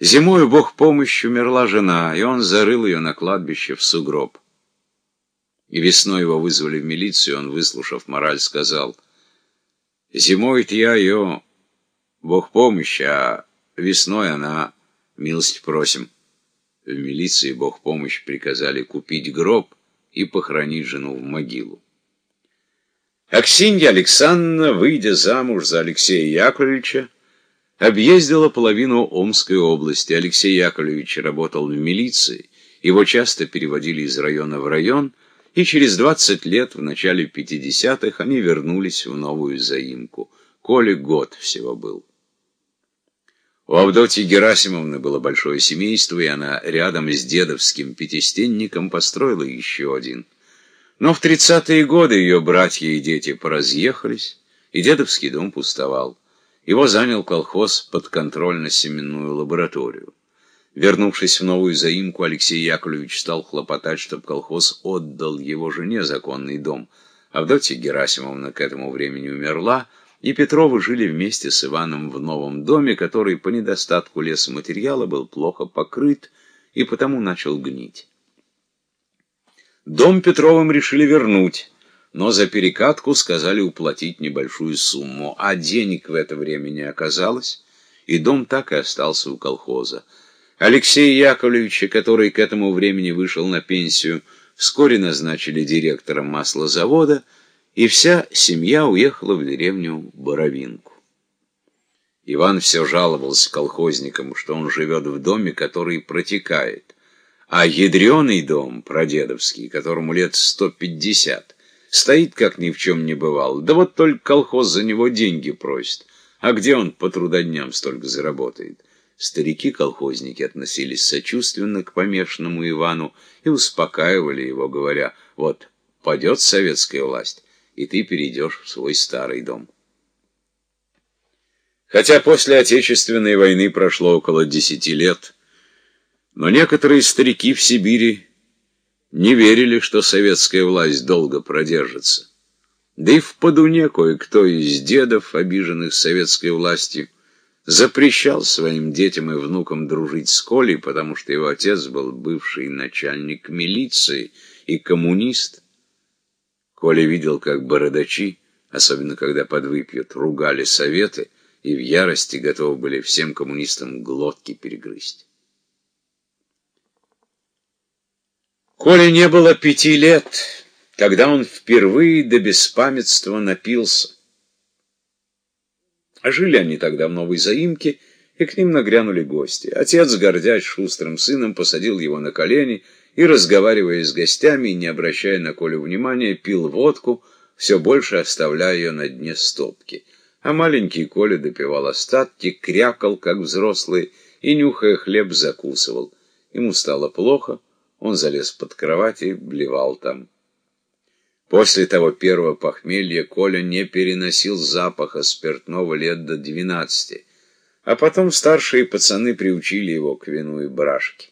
Зимою, Бог помощь, умерла жена, и он зарыл ее на кладбище в сугроб. И весной его вызвали в милицию, он, выслушав мораль, сказал, «Зимой-то я ее, Бог помощь, а весной она, милость просим». В милиции, Бог помощь, приказали купить гроб и похоронить жену в могилу. Аксинья Александровна, выйдя замуж за Алексея Яковлевича, объездила половину Омской области. Алексей Яковлевич работал в милиции, его часто переводили из района в район, и через 20 лет, в начале 50-х, они вернулись в новую заимку. Коле год всего был. У Авдотьи Герасимовны было большое семейство, и она рядом с дедовским пятистенником построила еще один. Но в тридцатые годы ее братья и дети поразъехались, и дедовский дом пустовал. Его занял колхоз под контрольно-семенную лабораторию. Вернувшись в новую заимку, Алексей Яковлевич стал хлопотать, чтобы колхоз отдал его жене законный дом. Авдотья Герасимовна к этому времени умерла, и Петровы жили вместе с Иваном в новом доме, который по недостатку лесоматериала был плохо покрыт и потому начал гнить. Дом Петровым решили вернуть но за перекатку сказали уплатить небольшую сумму, а денег в это время не оказалось, и дом так и остался у колхоза. Алексея Яковлевича, который к этому времени вышел на пенсию, вскоре назначили директором маслозавода, и вся семья уехала в деревню Боровинку. Иван все жаловался колхозникам, что он живет в доме, который протекает, а ядреный дом, прадедовский, которому лет сто пятьдесят, Стоит, как ни в чем не бывало. Да вот только колхоз за него деньги просит. А где он по трудодням столько заработает? Старики-колхозники относились сочувственно к помешанному Ивану и успокаивали его, говоря, вот, падет советская власть, и ты перейдешь в свой старый дом. Хотя после Отечественной войны прошло около десяти лет, но некоторые старики в Сибири не верили, что советская власть долго продержится. Да и в Подуне кое-кто из дедов, обиженных советской властью, запрещал своим детям и внукам дружить с Колей, потому что его отец был бывший начальник милиции и коммунист. Коля видел, как бородачи, особенно когда подвыпьют, ругали советы и в ярости готовы были всем коммунистам глотки перегрызть. Коле не было пяти лет, когда он впервые до беспамятства напился. А жили они тогда в новой заимке, и к ним нагрянули гости. Отец, гордясь шустрым сыном, посадил его на колени и, разговаривая с гостями не обращая на Колю внимания, пил водку, все больше оставляя ее на дне стопки. А маленький Коля допивал остатки, крякал, как взрослый, и, нюхая хлеб, закусывал. Ему стало плохо, он залез под кровать и блевал там. После того первого похмелья Коля не переносил запаха спиртного лет до двенадцати, а потом старшие пацаны приучили его к вину и брашке.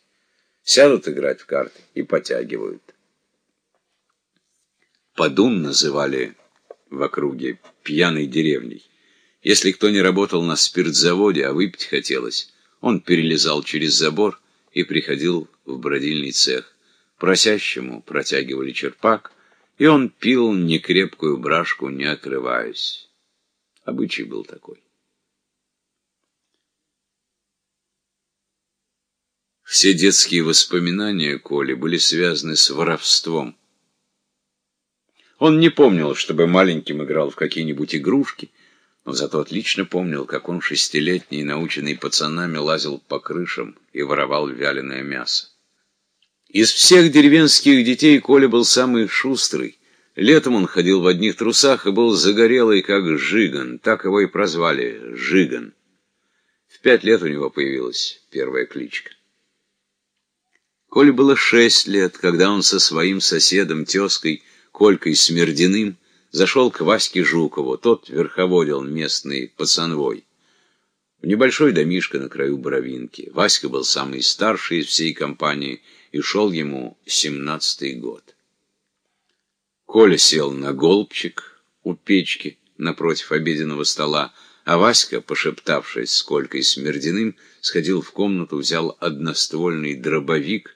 Сядут играть в карты и потягивают. Подун называли в округе пьяной деревней. Если кто не работал на спиртзаводе, а выпить хотелось, он перелезал через забор и приходил в бродильный цех. Просящему протягивали черпак, и он пил некрепкую брашку, не отрываясь. Обычай был такой. Все детские воспоминания Коли были связаны с воровством. Он не помнил, чтобы маленьким играл в какие-нибудь игрушки, но зато отлично помнил, как он шестилетний, наученный пацанами, лазил по крышам и воровал вяленое мясо. Из всех деревенских детей Коля был самый шустрый. Летом он ходил в одних трусах и был загорелый, как Жиган, так его и прозвали — Жиган. В пять лет у него появилась первая кличка. Коле было шесть лет, когда он со своим соседом, тезкой, Колькой Смердяным, зашел к Ваське Жукову, тот верховодил местный пацанвой. Небольшой домишко на краю Боровинки. Васька был самый старший из всей компании, и шел ему семнадцатый год. Коля сел на голбчик у печки напротив обеденного стола, А Васька, пошептавшись с Колькой Смердиным, сходил в комнату, взял одноствольный дробовик,